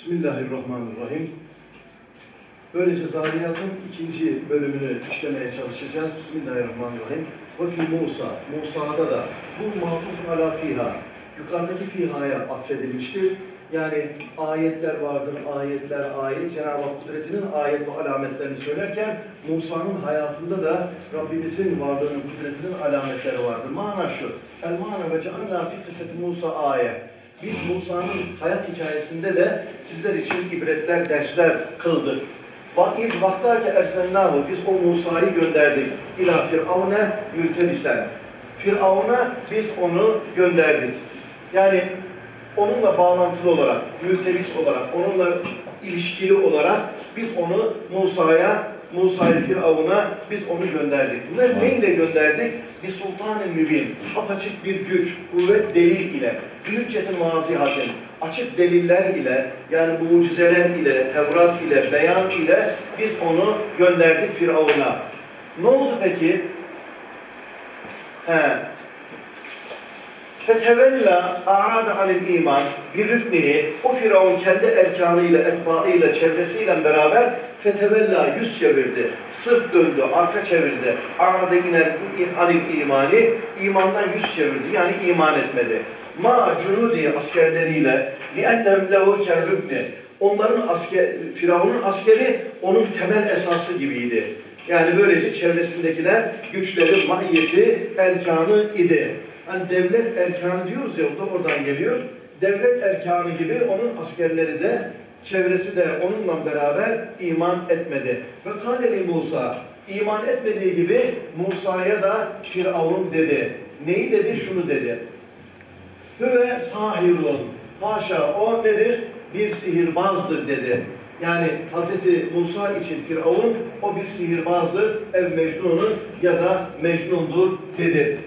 Bismillahirrahmanirrahim. Böylece Zariyat'ın ikinci bölümünü işlemeye çalışacağız. Bismillahirrahmanirrahim. Ve fi Musa, Musa'da da bu mahfuz ala fiha, yukarıdaki fihaya atfedilmiştir. Yani ayetler vardır, ayetler ayet. Cenab-ı Hak kudretinin ayet ve alametlerini söylerken Musa'nın hayatında da Rabbimizin varlığının, kudretinin alametleri vardır. Mana şu, el mana ve cealna fi kısseti Musa ayet. Biz Musa'nın hayat hikayesinde de sizler için ibretler, dersler kıldık. İz vaktaki ersennahu biz o Musa'yı gönderdik. İlâ firavne mültebisen. Firavun'a biz onu gönderdik. Yani onunla bağlantılı olarak, mültebis olarak, onunla ilişkili olarak biz onu Musa'ya, Musa'yı Firavun'a biz onu gönderdik. Bunlar neyle gönderdik? Bir sultan-ı mübin, apaçık bir güç, kuvvet delil ile, bir hüccetin vazihatin, açık deliller ile, yani mucizeler ile, Tevrat ile, beyan ile biz onu gönderdik Firavun'a. Ne oldu peki? He, Fetevella arada anil iman bir rüknihi o firavun kendi erkanıyla, etbaıyla, çevresiyle beraber fetevella yüz çevirdi, sırt döndü, arka çevirdi. Arada iner anil imani, imandan yüz çevirdi. Yani iman etmedi. Ma cunudi askerleriyle li'ennem lehu kerrükni Onların asker, Firavun'un askeri onun temel esası gibiydi. Yani böylece çevresindekiler güçleri, maiyeti, erkanı idi. Hani devlet erkanı diyoruz ya, o da oradan geliyor. Devlet erkanı gibi onun askerleri de, çevresi de onunla beraber iman etmedi. Ve Kaleli Musa, iman etmediği gibi Musa'ya da Firavun dedi. Neyi dedi? Şunu dedi. Hüve sahirun. Haşa o nedir? Bir sihirbazdır dedi. Yani Hz. Musa için Firavun o bir sihirbazdır, ev mecnunun ya da mecnundur dedi.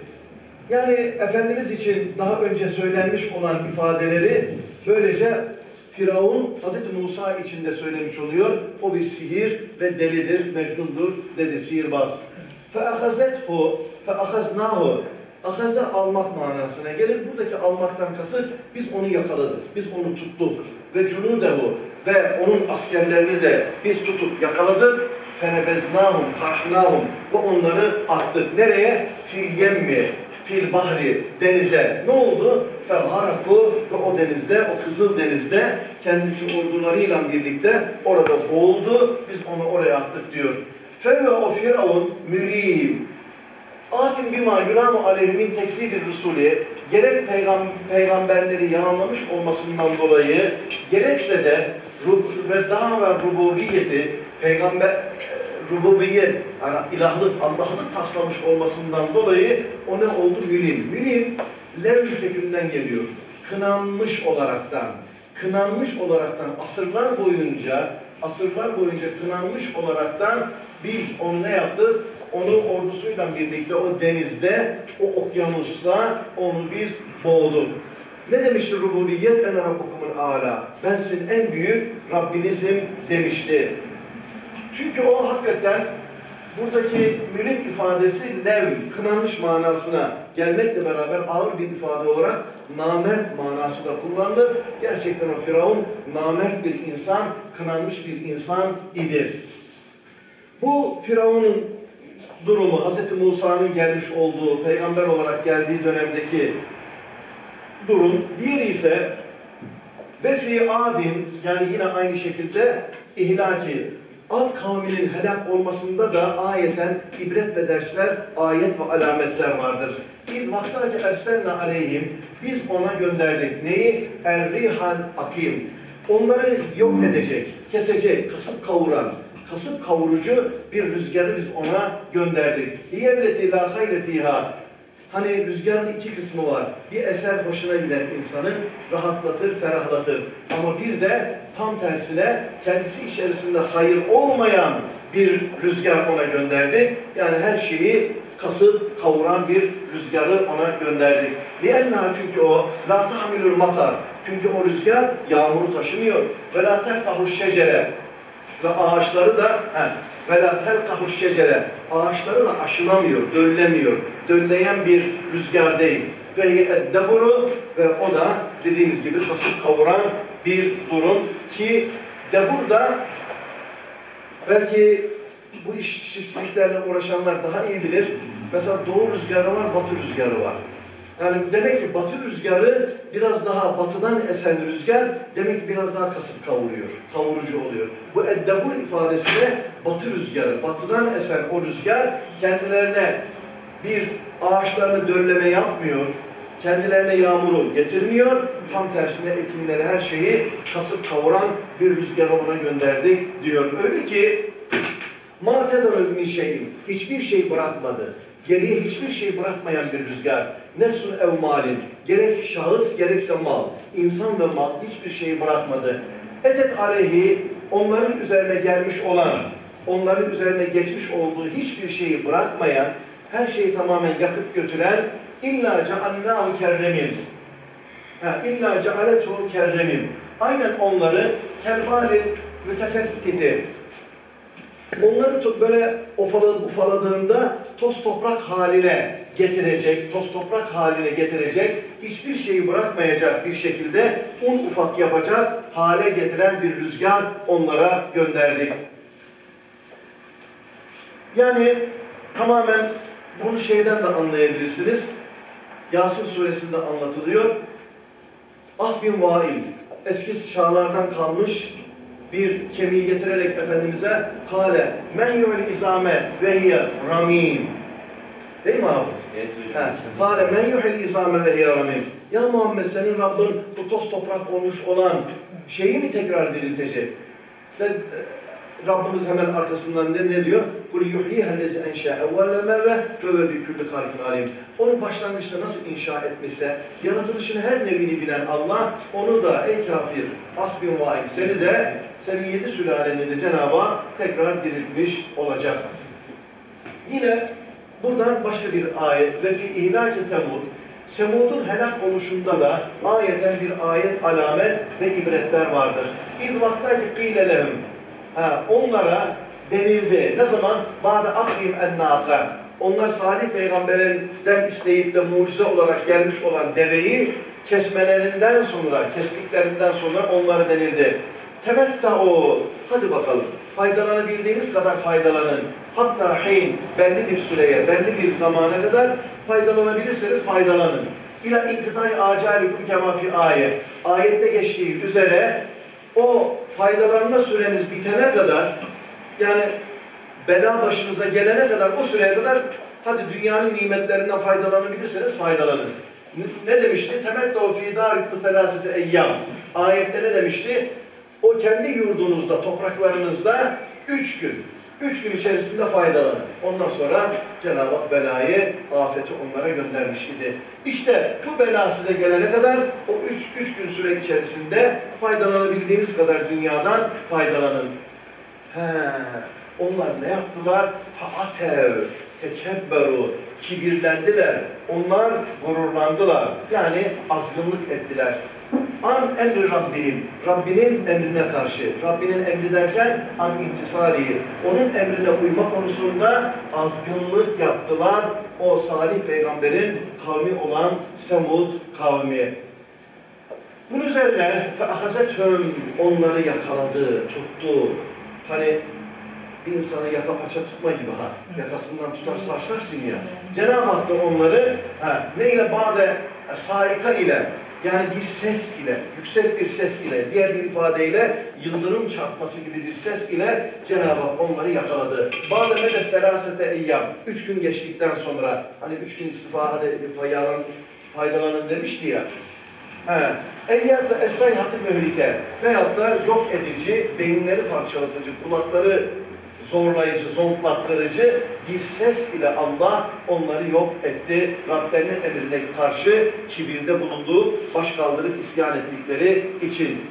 Yani Efendimiz için daha önce söylenmiş olan ifadeleri böylece Firavun Hz. Musa için de söylemiş oluyor. O bir sihir ve delidir, mecnundur dedi sihirbaz. فَاَخَزَتْهُ فَاَخَزْنَاهُ Akaza almak manasına gelir. Buradaki almaktan kasıt biz onu yakaladık, biz onu tuttuk. Ve cunudehu ve onun askerlerini de biz tutup yakaladık. Fenebeznahum, tahnahum ve onları attık. Nereye? Fil yemmi, fil bahri, denize. Ne oldu? Fevharaku ve o denizde, o Kızıl Deniz'de kendisi ordularıyla birlikte orada boğuldu. Biz onu oraya attık diyor. Fevve o firavun müriyim. Atin bima yulamu aleyhimin teksiri rusulü gerek peygam peygamberleri yalanlamış olmasından dolayı gerekse de ve daha ve rububiyeti peygamber rububiyet, yani ilahlık, Allah'lık taslamış olmasından dolayı o ne oldu? Mülim. Mülim, levl tekünden geliyor. Kınanmış olaraktan, kınanmış olaraktan asırlar boyunca, asırlar boyunca kınanmış olaraktan biz onu ne yaptık? Onu ordusuyla birlikte o denizde, o okyanusta onu biz boğduk. Ne demişti rububiyet? En rabbukumul ala. Ben sizin en büyük Rabbinizim demişti. Çünkü o hakikaten buradaki mülim ifadesi lev, kınanmış manasına gelmekle beraber ağır bir ifade olarak namert manası da kullanılır. Gerçekten o Firavun namert bir insan, kınanmış bir insan idi. Bu Firavun'un durumu, Hz. Musa'nın gelmiş olduğu, peygamber olarak geldiği dönemdeki durum. Diğeri ise ve fi adin yani yine aynı şekilde ihlaki Ad kavminin helak olmasında da ayeten ibret ve dersler, ayet ve alametler vardır. İz vaktaki ersenna aleyhim biz ona gönderdik. Neyi? Er-rihal akim. Onları yok edecek, kesecek, kasıp kavuran, kasıp kavurucu bir rüzgarı biz ona gönderdik. Hiyelleti la hayre fiha. Hani rüzgarın iki kısmı var. Bir eser hoşuna gider insanın, rahatlatır, ferahlatır. Ama bir de tam tersine kendisi içerisinde hayır olmayan bir rüzgar ona gönderdi. Yani her şeyi kasıp kavuran bir rüzgarı ona gönderdik. Liyenna çünkü o la tahmilül matar. Çünkü o rüzgar yağmuru taşımıyor. Ve la terfahuş şecere. Ve ağaçları da he, la terkahu şecere. Ağaçları da aşılamıyor, döllemiyor. Dölleyen bir rüzgar değil. ve eddeburu ve o da dediğimiz gibi kasıp kavuran bir durum ki debur da belki bu iş çiftçiliklerle uğraşanlar daha iyi bilir. Mesela doğu rüzgarı var, batı rüzgarı var. Yani demek ki batı rüzgarı biraz daha batıdan esen rüzgar demek ki biraz daha kasıp kavuruyor, kavurucu oluyor. Bu eddebur ifadesine batı rüzgarı, batıdan esen o rüzgar kendilerine bir ağaçlarını dölleme yapmıyor, kendilerine yağmuru getirmiyor, tam tersine ekinleri her şeyi kasıp kavuran bir rüzgar ona gönderdik diyor. Öyle ki ma tedarı şeyin hiçbir şey bırakmadı geriye hiçbir şey bırakmayan bir rüzgar. Nefsun ev malin, gerek şahıs gerekse mal, insan ve mal hiçbir şeyi bırakmadı. Etet aleyhi, onların üzerine gelmiş olan, onların üzerine geçmiş olduğu hiçbir şeyi bırakmayan, her şeyi tamamen yakıp götüren, illa cealnâhu kerremin. Ha, illa cealetu kerremin. Aynen onları kervalin mütefettiti, Onları böyle ufaladığında toz toprak haline getirecek, toz toprak haline getirecek, hiçbir şeyi bırakmayacak bir şekilde un ufak yapacak hale getiren bir rüzgar onlara gönderdik. Yani tamamen bunu şeyden de anlayabilirsiniz. Yasin suresinde anlatılıyor. Asbin vail, eski çağlardan kalmış bir kemiği getirerek Efendimiz'e kale men yu'l izame ve hiye ramim Değil mi hafız? Evet hocam. Kale men yu'l izame ve hiye ramim Ya Muhammed senin Rabbin bu toz toprak olmuş olan şeyi mi tekrar diriltecek? Ve Rabbimiz hemen arkasından ne, ne diyor? قُلْ يُحْيِهَا الَّذِي اَنْشَاءَ اَوَّلَ مَرَّةً وَوَ بِكُلِّ خَالِقٍ عَلِيمٍ Onun başlangıçta nasıl inşa etmişse, yaratılışın her nevini bilen Allah, onu da ey kafir, asbin vaik seni de, senin yedi sülaleni de Cenab-ı Hak tekrar diriltmiş olacak. Yine buradan başka bir ayet ve fi ihlaki semud Semud'un helak oluşunda da ayeten bir ayet, alamet ve ibretler vardır. İz vaktaki kîle lehum Ha, onlara denildi. Ne zaman? Ba'de akrim ennâka. Onlar Salih peygamberinden isteyip de mucize olarak gelmiş olan deveyi kesmelerinden sonra, kestiklerinden sonra onlara denildi. Temetta o. Hadi bakalım. Faydalanabildiğiniz kadar faydalanın. Hatta hin belli bir süreye, belli bir zamana kadar faydalanabilirseniz faydalanın. İla inkıtay acalikum kema fi ayet. Ayette geçtiği üzere o faydalanma süreniz bitene kadar yani bela başınıza gelene kadar o süreye kadar hadi dünyanın nimetlerinden faydalanabilirseniz faydalanın. Ne demişti? Temettu fî dârikum selâsete eyyâm. Ayette ne demişti? O kendi yurdunuzda, topraklarınızda üç gün Üç gün içerisinde faydalanın. Ondan sonra Cenab-ı Hak belayı, afeti onlara göndermiş idi. İşte bu bela size gelene kadar o üç, üç gün süre içerisinde faydalanabildiğiniz kadar dünyadan faydalanın. He, onlar ne yaptılar? Faatev, tekebberu, kibirlendiler. Onlar gururlandılar. Yani azgınlık ettiler. An emri Rabbim, Rabbinin emrine karşı, Rabbinin emri derken an intisali, onun emrine uyma konusunda azgınlık yaptılar o salih peygamberin kavmi olan Semud kavmi. Bunun üzerine فَاَخَزَتْهُمْ onları yakaladı, tuttu. Hani bir insanı yaka paça tutma gibi ha. Yakasından tutar sarsarsın ya. Cenab-ı Hak da onları ha, neyle bade saika ile yani bir ses ile, yüksek bir ses ile, diğer bir ifadeyle yıldırım çarpması gibi bir ses ile Cenab-ı Hak onları yakaladı. Bağlı medet terasete eyyam. Üç gün geçtikten sonra, hani üç gün istifade faydalanın, faydalanın demişti ya. He. Eyyat da esayhatı mühlike veyahut da yok edici, beyinleri parçalatıcı, kulakları zorlayıcı, zonklatlarıcı bir ses ile Allah onları yok etti. Rablerinin emrine karşı kibirde bulunduğu, baş kaldırıp isyan ettikleri için.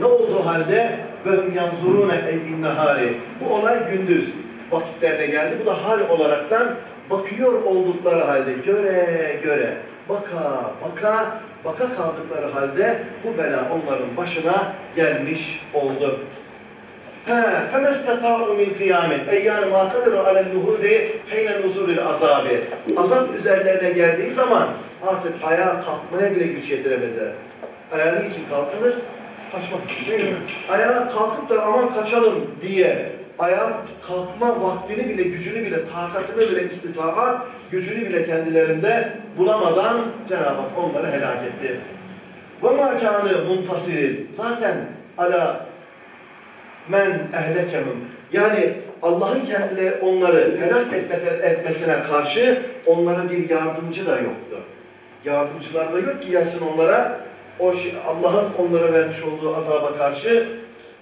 Ne olduğu halde ve hum yanzurune nehari. Bu olay gündüz vakitlerine geldi. Bu da hal olaraktan bakıyor oldukları halde göre göre baka baka baka kaldıkları halde bu bela onların başına gelmiş oldu. فَمَا اسْتَطَاعُوا مِنْ قِيَامٍ اَيْ yani مَا قَدِرُوا عَلَى النُّهُودِ حَيْنَ نُزُولِ الْعَذَابِ Azap üzerlerine geldiği zaman artık ayağa kalkmaya bile güç yetiremediler. Ayağı için kalkılır? Kaçmak için değil mi? Ayağa kalkıp da aman kaçalım diye ayağa kalkma vaktini bile, gücünü bile, takatını bile, istitaat, gücünü bile kendilerinde bulamadan Cenab-ı Hak onları helak etti. وَمَا كَانَ مُنْتَصِرٍ Zaten ala men ehlekehum. Yani Allah'ın kendileri onları helak etmesine, etmesine karşı onlara bir yardımcı da yoktu. Yardımcılar da yok ki gelsin onlara o Allah'ın onlara vermiş olduğu azaba karşı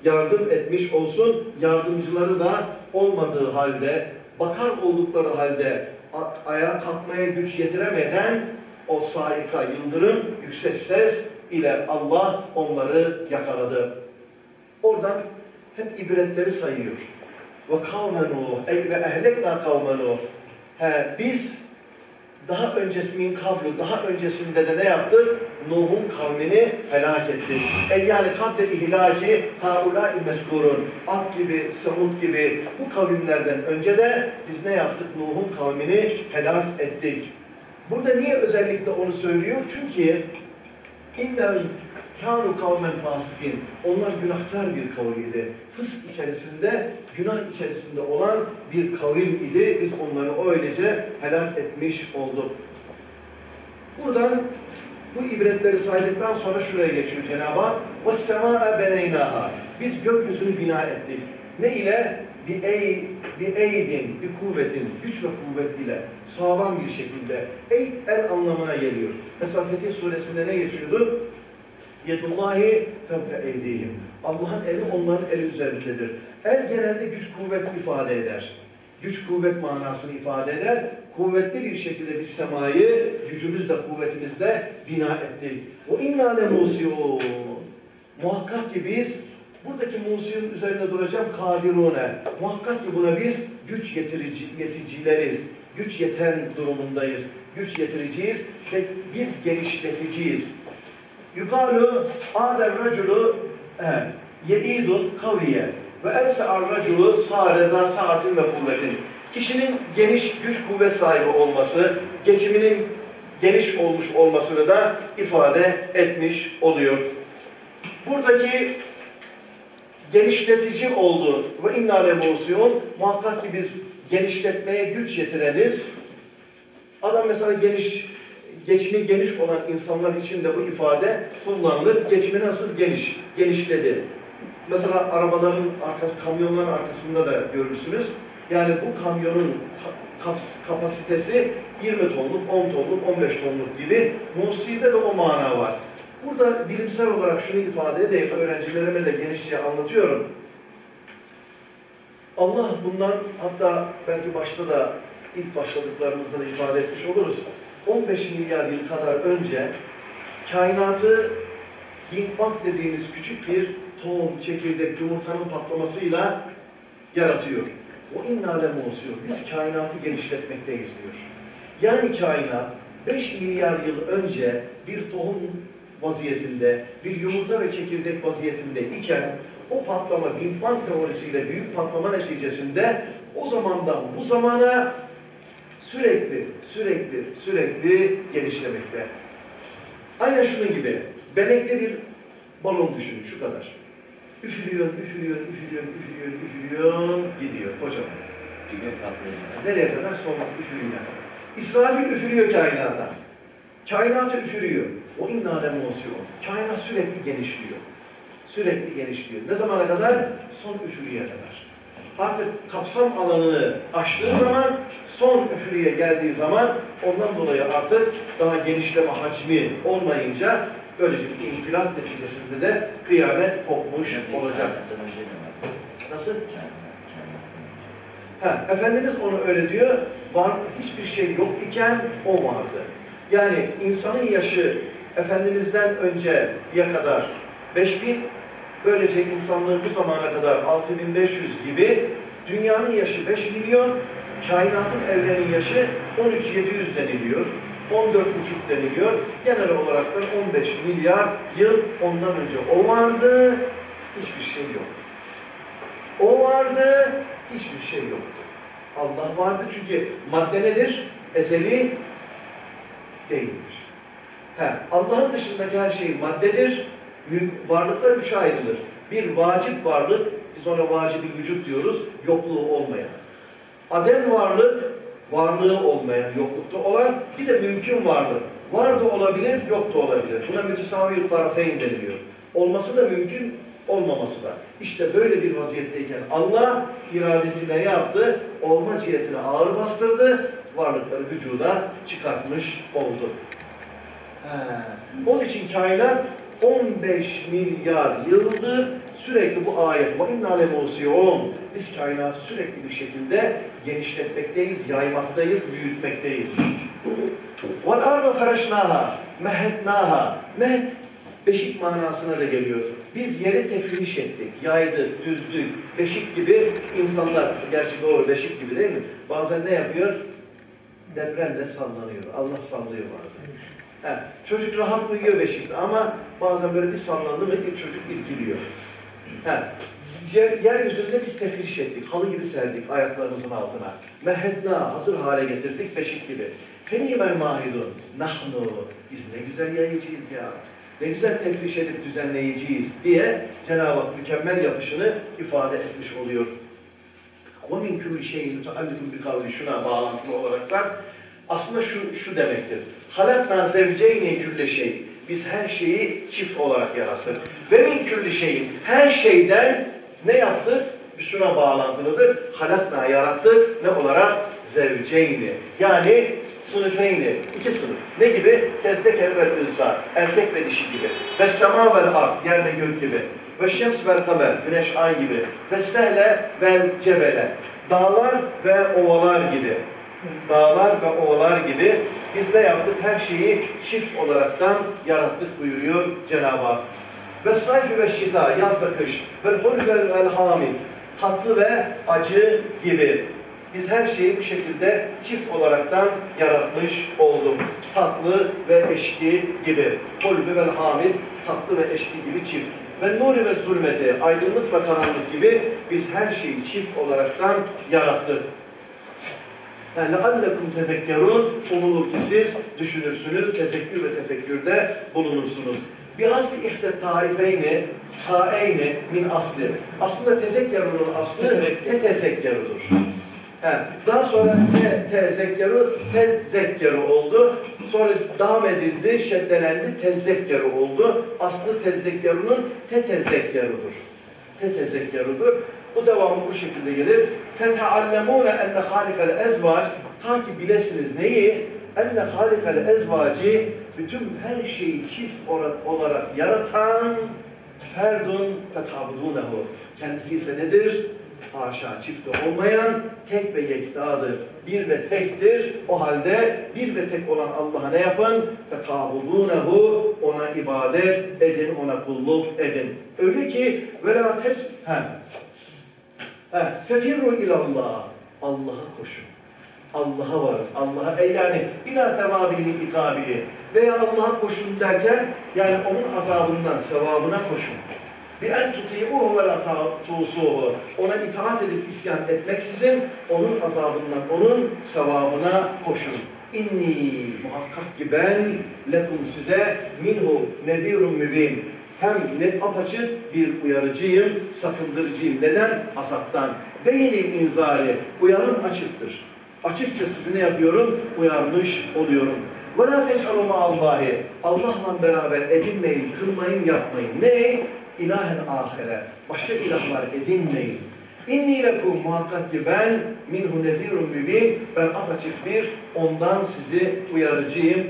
yardım etmiş olsun. Yardımcıları da olmadığı halde, bakar oldukları halde ayağa kalkmaya güç yetiremeden o saika yıldırım, yüksek ses ile Allah onları yakaladı. Oradan hep ibretleri sayıyor. Ve kavmenu ey ve ehlekna kavmenu. He, biz daha öncesinin kablu, daha öncesinde de ne yaptık? Nuh'un kavmini helak ettik. E yani kable ihlaki haulâ meskurun. Ad gibi, Semud gibi bu kavimlerden önce de biz ne yaptık? Nuh'un kavmini helak ettik. Burada niye özellikle onu söylüyor? Çünkü İnnel kânu kavmen fasikin. Onlar günahkar bir kavim idi. Fısk içerisinde, günah içerisinde olan bir kavim idi. Biz onları öylece helak etmiş olduk. Buradan bu ibretleri saydıktan sonra şuraya geçiyor Cenab-ı Hak. وَالسَّمَاءَ بَنَيْنَاهَا Biz gökyüzünü bina ettik. Ne ile? Bir ey, bir eydin, bir kuvvetin, güç ve kuvvet ile sağlam bir şekilde. Eyd el anlamına geliyor. Mesela Fetih suresinde ne geçiyordu? Yedullahi fevke eydihim. Allah'ın eli onların eli üzerindedir. El genelde güç kuvvet ifade eder. Güç kuvvet manasını ifade eder. Kuvvetli bir şekilde biz semayı gücümüzle, kuvvetimizle bina ettik. O inna le Muhakkak ki biz buradaki musiyun üzerinde duracağım kadirune. Muhakkak ki buna biz güç yetirici, yeticileriz. Güç yeten durumundayız. Güç yetiriciyiz ve biz genişleticiyiz. Yukalu adem raculu ye'idun kaviye ve else'ar raculu sa'reza saatin ve kuvvetin. Kişinin geniş güç kuvvet sahibi olması, geçiminin geniş olmuş olmasını da ifade etmiş oluyor. Buradaki genişletici olduğu ve inna revolüsyon muhakkak ki biz genişletmeye güç yetireniz. Adam mesela geniş geçimi geniş olan insanlar için de bu ifade kullanılır. Geçimi nasıl geniş? Genişledi. Mesela arabaların arkası, kamyonların arkasında da görürsünüz. Yani bu kamyonun kapasitesi 20 tonluk, 10 tonluk, 15 tonluk gibi. Musi'de de o mana var. Burada bilimsel olarak şunu ifade edeyim, öğrencilerime de genişçe anlatıyorum. Allah bundan, hatta belki başta da ilk başladıklarımızda da ifade etmiş oluruz. 15 milyar yıl kadar önce kainatı Bang dediğimiz küçük bir tohum, çekirdek, yumurtanın patlamasıyla yaratıyor. O innalem olsuyor. Biz kainatı genişletmekteyiz diyor. Yani kainat 5 milyar yıl önce bir tohum vaziyetinde, bir yumurta ve çekirdek vaziyetinde iken o patlama Big Bang teorisiyle büyük patlama neticesinde o zamandan bu zamana sürekli, sürekli, sürekli genişlemekte. Aynen şunun gibi, benekli bir balon düşünün, şu kadar. Üfürüyor, üfürüyor, üfürüyor, üfürüyor, üfürüyor, gidiyor kocaman. Nereye kadar? Son üfürüğüne kadar. İsrafil üfürüyor kainata. Kainatı üfürüyor. O innâle olsun. Kainat sürekli genişliyor. Sürekli genişliyor. Ne zamana kadar? Son üfürüğe kadar artık kapsam alanını aştığı zaman son üfürüye geldiği zaman ondan dolayı artık daha genişleme hacmi olmayınca böylece bir infilak neticesinde de kıyamet kopmuş olacak. Nasıl? Ha, Efendimiz onu öyle diyor, var hiçbir şey yok iken o vardı. Yani insanın yaşı Efendimiz'den önceye kadar 5000 Böylece insanlığın bu zamana kadar 6500 gibi dünyanın yaşı 5 milyon, kainatın evrenin yaşı 13700 deniliyor. 14,5 deniliyor. Genel olarak da 15 milyar yıl ondan önce o vardı, hiçbir şey yoktu. O vardı, hiçbir şey yoktu. Allah vardı çünkü madde nedir? Ezeli değildir. Allah'ın dışındaki her şey maddedir. Varlıklar üçe ayrılır. Bir vacip varlık, biz ona vacibi vücut diyoruz, yokluğu olmayan. Adem varlık, varlığı olmayan, yoklukta olan, bir de mümkün varlık. Var da olabilir, yok da olabilir. Buna mütesavi tarafeyn deniliyor. Olması da mümkün, olmaması da. İşte böyle bir vaziyetteyken Allah iradesiyle ne yaptı? Olma cihetine ağır bastırdı, varlıkları vücuda çıkartmış oldu. He. Onun için kainat 15 milyar yıldır sürekli bu ayet وَاِنَّا لَمُوسِيُونَ Biz kainatı sürekli bir şekilde genişletmekteyiz, yaymaktayız, büyütmekteyiz. وَالْاَرْضَ فَرَشْنَاهَا مَهَدْنَاهَا Mehed, beşik manasına da geliyor. Biz yeri tefriş ettik, yaydık, düzdük, beşik gibi insanlar, gerçi doğru beşik gibi değil mi? Bazen ne yapıyor? Depremle sallanıyor. Allah sallıyor bazen. He, çocuk rahat uyuyor beşikte ama bazen böyle bir sallandı mı bir çocuk irkiliyor. He, yeryüzünde biz tefriş ettik, halı gibi serdik ayaklarımızın altına. Mehedna, hazır hale getirdik beşik gibi. Fenimel mahidun, nahnu, biz ne güzel yayıcıyız ya. Ne güzel tefriş edip düzenleyiciyiz diye Cenab-ı Hak mükemmel yapışını ifade etmiş oluyor. وَمِنْ كُلِّ شَيْءٍ تُعَلِّكُمْ بِقَوْلِ Şuna bağlantılı olaraklar aslında şu, şu demektir. Halakna zevceyni külle şey. Biz her şeyi çift olarak yarattık. Ve min külli şeyin her şeyden ne yaptık? Şuna bağlantılıdır. Halakna yarattık. Ne olarak? Zevceyni. Yani sınıfeyni. iki sınıf. Ne gibi? Keddeker vel ülsa. Erkek ve dişi gibi. Ve sema vel ard. Yer ve gök gibi. Ve şems vel kamer. Güneş ay gibi. Ve sehle vel cebele. Dağlar ve ovalar gibi dağlar ve ovalar gibi biz ne yaptık? Her şeyi çift olaraktan yarattık buyuruyor Cenab-ı Hak. Ve sayfi ve şita, yaz ve kış, ve hul ve hamid, tatlı ve acı gibi. Biz her şeyi bu şekilde çift olaraktan yaratmış olduk. Tatlı ve eşki gibi. Hulbü ve hamid, tatlı ve eşki gibi çift. Ve nuri ve zulmeti, aydınlık ve karanlık gibi biz her şeyi çift olaraktan yarattık. Yani لَعَلَّكُمْ تَفَكَّرُونَ Umulur ki siz düşünürsünüz, tezekkür ve tefekkürde bulunursunuz. Biraz ihte taifeyni, taeyni min asli. Aslında tezekkerunun aslı te tezekkerudur. Yani daha sonra te tezekkeru, tezekkeru oldu. Sonra devam edildi, şeddelendi, tezekkeru oldu. Aslı tezekkerunun te tezekkerudur. Te tezekkerudur. Bu devamı bu şekilde gelir. فَتَعَلَّمُونَ اَنَّ خَالِقَ الْاَزْوَاجِ Ta ki bilesiniz neyi? اَنَّ خَالِقَ الْاَزْوَاجِ Bütün her şeyi çift olarak yaratan ferdun fetabudunehu. Kendisi ise nedir? Haşa çifte olmayan tek ve yektadır. Bir ve tektir. O halde bir ve tek olan Allah'a ne yapın? Fetabudunehu. Ona ibadet edin, ona kulluk edin. Öyle ki velatet Fefirru ilallah. Allah'a koşun. Allah'a varın. Allah'a e yani bina sevabini itabihi veya Allah'a koşun derken yani onun azabından, sevabına koşun. Bi en tuti'uhu ve la. Ona itaat edip isyan etmeksizin onun azabından, onun sevabına koşun. İnni muhakkak ki ben lekum size minhu nedirun mübin hem ne apaçık bir uyarıcıyım, sakındırıcıyım. Neden? Azaptan. Beynim inzari, uyarım açıktır. Açıkça sizi ne yapıyorum? Uyarmış oluyorum. وَلَا تَجْعَلُوا Allahi Allah'la beraber edinmeyin, kılmayın, yapmayın. Ne? İlahen ahire. Başka ilahlar edinmeyin. İnni lekum muhakkak ki ben minhu nezirun mübin ben apaçık bir ondan sizi uyarıcıyım.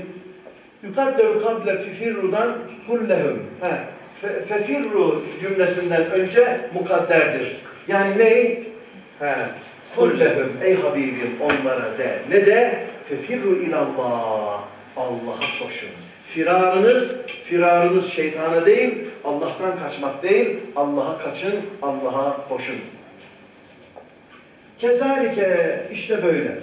Yukadderu kable fifirrudan kullehum. Fefirru cümlesinden önce mukadderdir. Yani ne? He, kullehum ey Habibim onlara de. Ne de? Fefirru ilallah. Allah'a koşun. Firarınız, firarınız şeytana değil, Allah'tan kaçmak değil, Allah'a kaçın, Allah'a koşun. Kezalike işte böyle.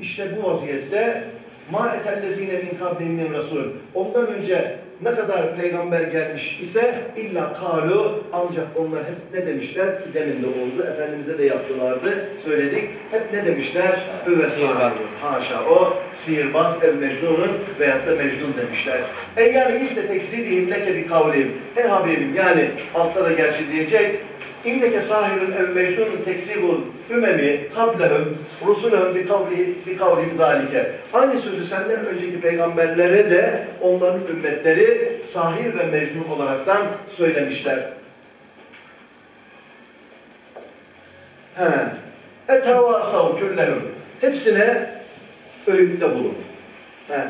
İşte bu vaziyette Ma etellezine min kablihim min rasul. Ondan önce ne kadar peygamber gelmiş ise illa kalu ancak onlar hep ne demişler ki demin de oldu. Efendimiz'e de yaptılardı. Söyledik. Hep ne demişler? Üve Sihirbaz. Haşa o sihirbaz ev mecnunun veyahut da mecnun demişler. E yani işte tekzibihim leke bir kavlim. He Habibim yani altta da gerçi diyecek. İnneke sahirun ev mecnunun tekzibul ümemi kablehum rusulehum bi kavli bi kavlim zalike. Aynı sözü senden önceki peygamberlere de onların ümmetleri sahir ve mecnun olaraktan söylemişler. He. Etavasav küllehum. Hepsine öğütte bulun. He.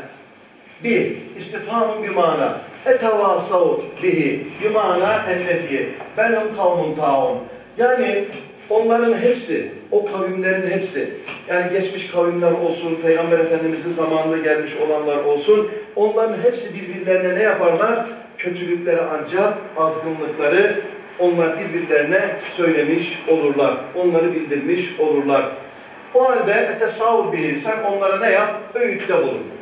Bir, istifhamın bir mana. Etavasav bihi, bir mana ennefiye. Benhum kavmun taun. Yani onların hepsi, o kavimlerin hepsi, yani geçmiş kavimler olsun, Peygamber Efendimiz'in zamanında gelmiş olanlar olsun, onların hepsi birbirlerine ne yaparlar? Kötülükleri ancak azgınlıkları onlar birbirlerine söylemiş olurlar. Onları bildirmiş olurlar. O halde etesavv bihi sen onlara ne yap? Öğütte bulun.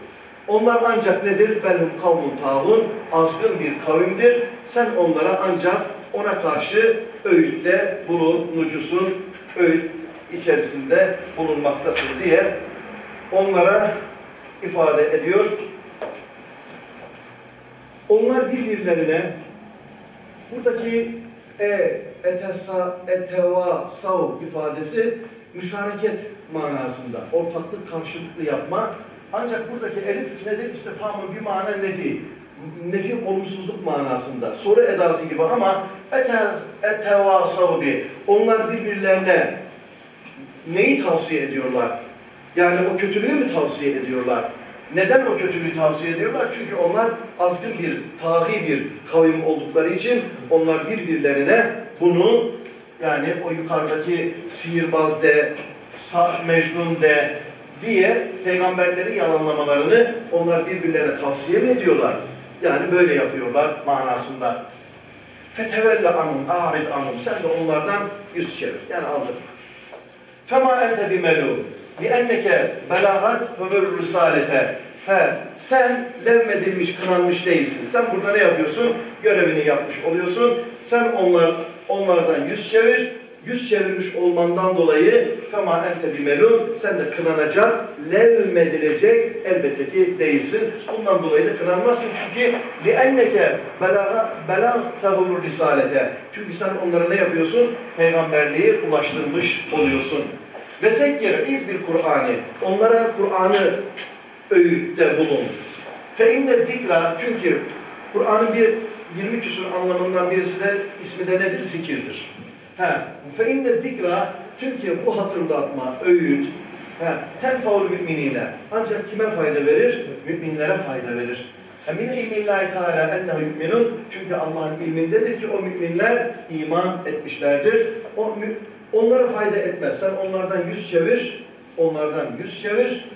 Onlar ancak nedir? Benim kavmun tağun, azgın bir kavimdir. Sen onlara ancak ona karşı öğütte bulun, nucusun öğüt içerisinde bulunmaktasın diye onlara ifade ediyor. Onlar birbirlerine buradaki e, etesa, eteva, sav ifadesi müşareket manasında. Ortaklık karşılıklı yapma. Ancak buradaki elif nedir? İstifamın bir mana nefi. Nefi olumsuzluk manasında. Soru edatı gibi ama ete, eteva, savbi. Onlar birbirlerine neyi tavsiye ediyorlar? Yani o kötülüğü mü tavsiye ediyorlar? Neden o kötülüğü tavsiye ediyorlar? Çünkü onlar azgın bir, tahi bir kavim oldukları için onlar birbirlerine bunu yani o yukarıdaki sihirbaz de, Mecnun de diye peygamberleri yalanlamalarını onlar birbirlerine tavsiye mi ediyorlar? Yani böyle yapıyorlar manasında. Fetevelle anum, arid anum. Sen de onlardan yüz çevir. Yani aldırma. Fema ente bimelum. Lienneke belagat ömür risalete. He, sen levmedilmiş, kınanmış değilsin. Sen burada ne yapıyorsun? Görevini yapmış oluyorsun. Sen onlar, onlardan yüz çevir yüz çevirmiş olmandan dolayı fema ente bimelun sen de kınanacak, levmedilecek elbette ki değilsin. Bundan dolayı da kınanmazsın çünkü lienneke belagtahumur risalete. Çünkü sen onlara ne yapıyorsun? Peygamberliği ulaştırmış oluyorsun. Ve zekkir iz bir Kur'an'ı. Onlara Kur'an'ı öğütte bulun. Fe inne zikra çünkü Kur'an'ın bir 20 küsur anlamından birisi de ismi de nedir? Zikirdir. Fe inne zikra çünkü bu hatırlatma, öğüt, he, tenfaul müminine. Ancak kime fayda verir? Müminlere fayda verir. Min ilmillahi teala ennehu yu'minun. Çünkü Allah'ın ilmindedir ki o müminler iman etmişlerdir. O onlara fayda etmez. Sen onlardan yüz çevir, onlardan yüz çevir.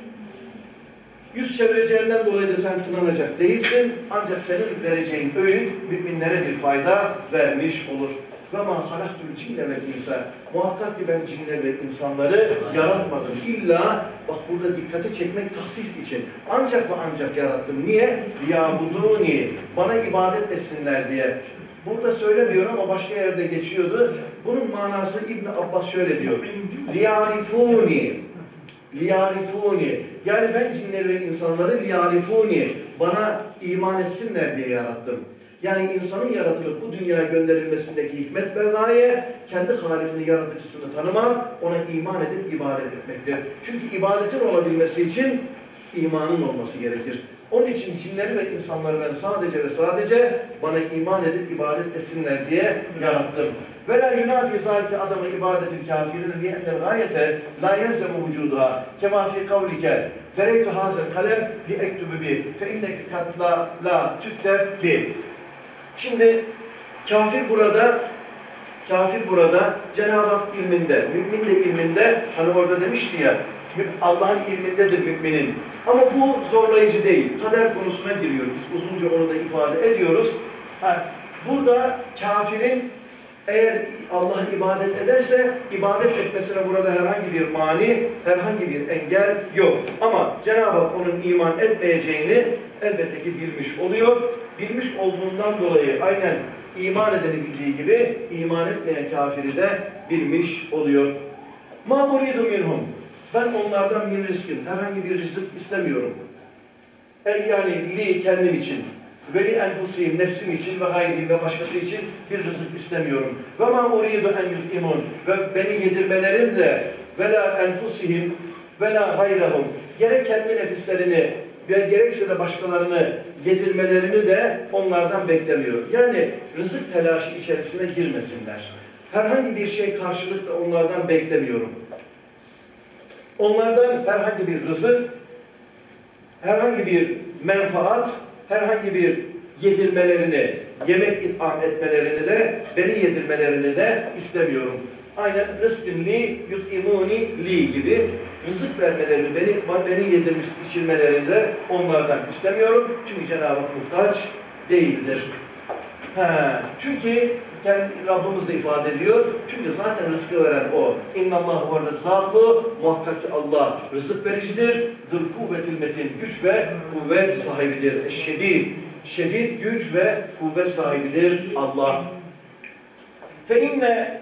Yüz çevireceğinden dolayı da sen kınanacak değilsin. Ancak senin vereceğin öğüt müminlere bir fayda vermiş olur. Ve ma halaktul cinne ve insan. Muhakkak ki ben cinler ve insanları yaratmadım. İlla bak burada dikkati çekmek tahsis için. Ancak ve ancak yarattım. Niye? Yabuduni. Bana ibadet etsinler diye. Burada söylemiyor ama başka yerde geçiyordu. Bunun manası İbn Abbas şöyle diyor. Liyarifuni. Liyarifuni. Yani ben cinleri ve insanları liyarifuni. Bana iman etsinler diye yarattım. Yani insanın yaratılıp bu dünyaya gönderilmesindeki hikmet ve gaye, kendi halikini, yaratıcısını tanımak, ona iman edip ibadet etmektir. Çünkü ibadetin olabilmesi için imanın olması gerekir. Onun için cinleri ve insanları ben sadece ve sadece bana iman edip ibadet etsinler diye yarattım. Ve la yunafi zalike adamı ibadetil kafirin li ennel gayete la yelzemu vücuduha kema fi kavlike vereytu hazel kalem li ektubu bi fe inneke kat la, tütteb. Şimdi kafir burada kafir burada Cenab-ı Hak ilminde, mümin de ilminde hani orada demişti ya Allah'ın ilmindedir müminin. Ama bu zorlayıcı değil. Kader konusuna giriyoruz. Uzunca onu da ifade ediyoruz. Ha, burada kafirin Eğer Allah ibadet ederse, ibadet etmesine burada herhangi bir mani, herhangi bir engel yok. Ama Cenab-ı Hak onun iman etmeyeceğini elbette ki bilmiş oluyor. Bilmiş olduğundan dolayı aynen iman edeni bildiği gibi iman etmeyen kafiri de bilmiş oluyor. مَا مُرِيدُ minhum. Ben onlardan bir riskin, herhangi bir rızık istemiyorum. Ey yani li kendim için, ve li enfusihim nefsim için ve gayri ve başkası için bir rızık istemiyorum. Ve ma uridu en yut'imun ve beni yedirmelerin de ve la enfusihim ve la gayrahum gerek kendi nefislerini ve gerekse de başkalarını yedirmelerini de onlardan beklemiyor. Yani rızık telaşı içerisine girmesinler. Herhangi bir şey karşılıkla onlardan beklemiyorum. Onlardan herhangi bir rızık, herhangi bir menfaat, herhangi bir yedirmelerini, yemek itham etmelerini de, beni yedirmelerini de istemiyorum. Aynen rızkın li, yut'imuni li gibi rızık vermelerini, beni, beni yedirmiş içirmelerini de onlardan istemiyorum. Çünkü Cenab-ı Hak muhtaç değildir. He, çünkü kendi Rabbimiz de ifade ediyor. Çünkü zaten rızkı veren o. İnna Allah ve rızakı muhakkak ki Allah rızık vericidir. Zıl kuvvetil metin güç ve kuvvet sahibidir. Eşşedid. Şedid güç ve kuvvet sahibidir Allah. Fe inne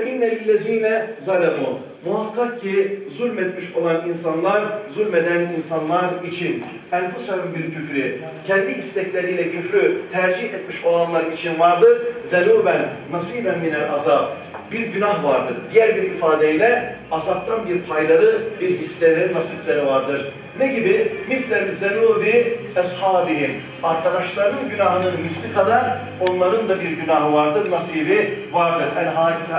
inne lillezine zalemu. Muhakkak ki zulmetmiş olan insanlar, zulmeden insanlar için enfusahum bir küfrü, kendi istekleriyle küfrü tercih etmiş olanlar için vardır. Zeluben nasiben minel azab. Bir günah vardır. Diğer bir ifadeyle azaptan bir payları, bir hisleri, nasipleri vardır. Ne gibi? Misler zenubi eshabihim. Arkadaşlarının günahının misli kadar onların da bir günahı vardır, nasibi vardır.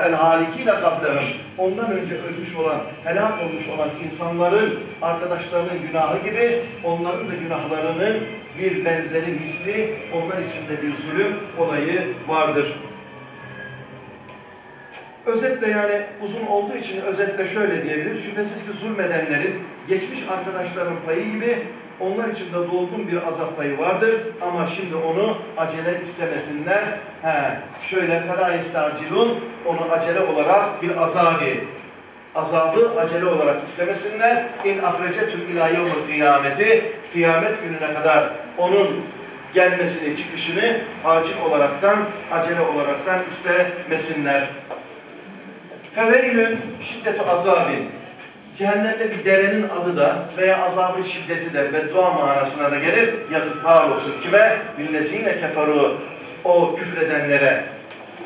El halikine kablehum. Ondan önce ölmüş olan, helak olmuş olan insanların arkadaşlarının günahı gibi onların da günahlarının bir benzeri misli, onlar için de bir zulüm olayı vardır. Özetle yani uzun olduğu için özetle şöyle diyebiliriz. Şüphesiz ki zulmedenlerin geçmiş arkadaşların payı gibi onlar için de dolgun bir azap payı vardır. Ama şimdi onu acele istemesinler. He, şöyle ferâ istacilun onu acele olarak bir azabı azabı acele olarak istemesinler. İn ahrecetül ilâ yevmül kıyameti kıyamet gününe kadar onun gelmesini, çıkışını acil olaraktan, acele olaraktan istemesinler. Feveylün şiddeti azabin. Cehennemde bir derenin adı da veya azabın şiddeti de beddua manasına da gelir. Yazıklar olsun. Kime? Millezine keferu. O küfredenlere.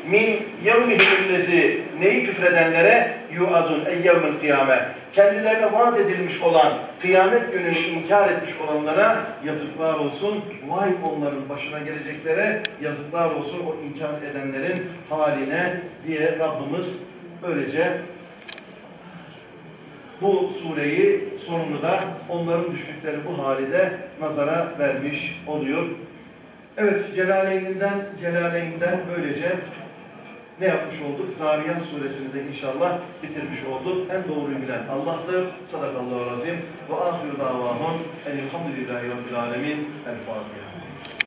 Min yevmihillezi neyi küfredenlere? Yu'adun eyyevmil kıyame. Kendilerine vaat edilmiş olan kıyamet gününü inkar etmiş olanlara yazıklar olsun. Vay onların başına geleceklere yazıklar olsun o inkar edenlerin haline diye Rabbimiz Böylece bu sureyi sonunu da onların düştükleri bu halide nazara vermiş oluyor. Evet Celaleyn'inden Celaleyn'den böylece ne yapmış olduk? Zariyat suresini de inşallah bitirmiş olduk. En doğruyu bilen Allah'tır. Sadakallahu razim. Ve ahiru davahum. Elhamdülillahi Rabbil alemin. El Fatiha.